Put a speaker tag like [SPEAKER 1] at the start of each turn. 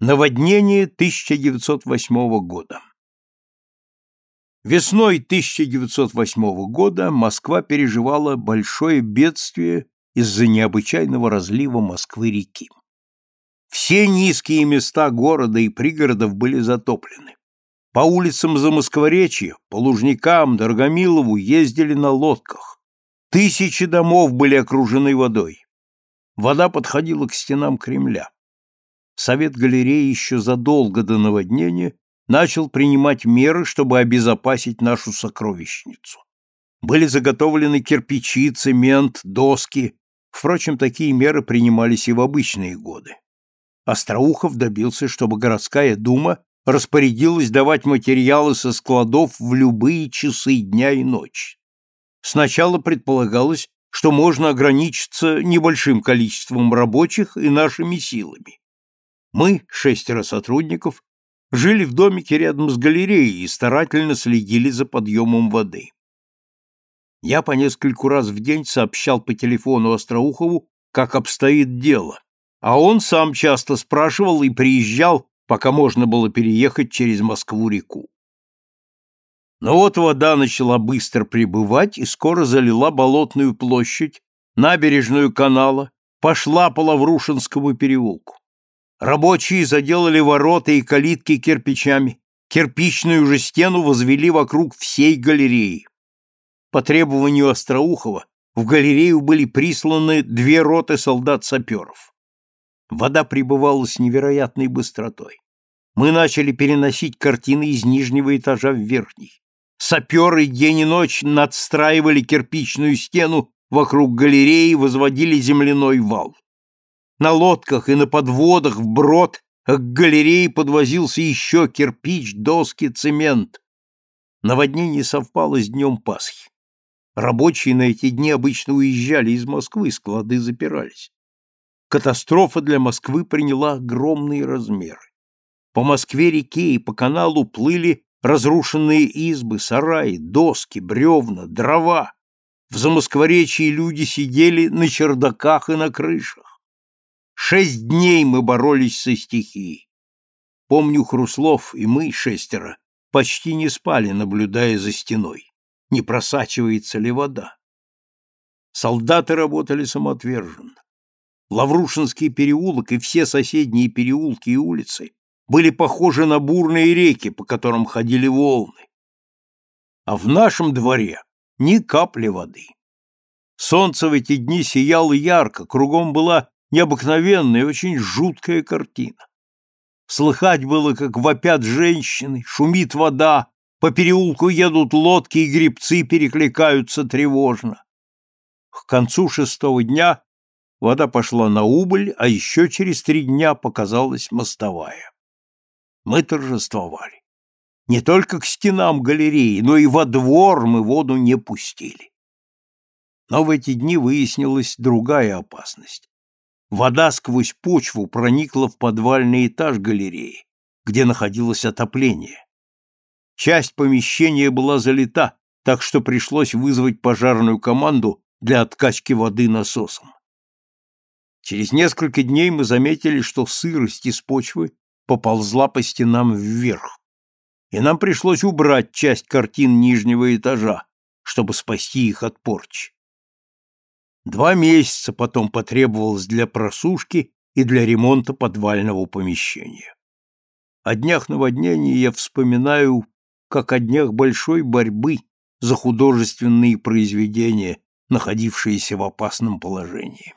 [SPEAKER 1] Наводнение 1908 года. Весной 1908 года Москва переживала большое бедствие из-за необычайного разлива Москвы-реки. Все низкие места города и пригородов были затоплены. По улицам Замоскворечья, по Лужникам, Дорогомилову ездили на лодках. Тысячи домов были окружены водой. Вода подходила к стенам Кремля. Совет галереи еще задолго до наводнения начал принимать меры, чтобы обезопасить нашу сокровищницу. Были заготовлены кирпичи, цемент, доски. Впрочем, такие меры принимались и в обычные годы. Остроухов добился, чтобы городская дума распорядилась давать материалы со складов в любые часы дня и ночи. Сначала предполагалось, что можно ограничиться небольшим количеством рабочих и нашими силами. Мы, шестеро сотрудников, жили в домике рядом с галереей и старательно следили за подъемом воды. Я по нескольку раз в день сообщал по телефону Остроухову, как обстоит дело, а он сам часто спрашивал и приезжал, пока можно было переехать через Москву-реку. Но вот вода начала быстро прибывать и скоро залила Болотную площадь, набережную канала, пошла по Лаврушинскому переулку. Рабочие заделали ворота и калитки кирпичами, кирпичную же стену возвели вокруг всей галереи. По требованию Остроухова в галерею были присланы две роты солдат-саперов. Вода прибывала с невероятной быстротой. Мы начали переносить картины из нижнего этажа в верхний. Саперы день и ночь надстраивали кирпичную стену вокруг галереи, возводили земляной вал. На лодках и на подводах вброд к галерее подвозился еще кирпич, доски, цемент. Наводнение совпало с днем Пасхи. Рабочие на эти дни обычно уезжали из Москвы, склады запирались. Катастрофа для Москвы приняла огромные размеры. По Москве-реке и по каналу плыли разрушенные избы, сараи, доски, бревна, дрова. В Замоскворечье люди сидели на чердаках и на крышах. Шесть дней мы боролись со стихией. Помню, Хруслов и мы, шестеро, почти не спали, наблюдая за стеной. Не просачивается ли вода? Солдаты работали самоотверженно. Лаврушинский переулок и все соседние переулки и улицы были похожи на бурные реки, по которым ходили волны. А в нашем дворе ни капли воды. Солнце в эти дни сияло ярко, кругом была необыкновенная, очень жуткая картина. Слыхать было, как вопят женщины, шумит вода, по переулку едут лодки и грибцы перекликаются тревожно. К концу шестого дня вода пошла на убыль, а еще через три дня показалась мостовая. Мы торжествовали. Не только к стенам галереи, но и во двор мы воду не пустили. Но в эти дни выяснилась другая опасность. Вода сквозь почву проникла в подвальный этаж галереи, где находилось отопление. Часть помещения была залита, так что пришлось вызвать пожарную команду для откачки воды насосом. Через несколько дней мы заметили, что сырость из почвы поползла по стенам вверх, и нам пришлось убрать часть картин нижнего этажа, чтобы спасти их от порчи. Два месяца потом потребовалось для просушки и для ремонта подвального помещения. О днях наводнения я вспоминаю как о днях большой борьбы за художественные произведения, находившиеся в опасном положении.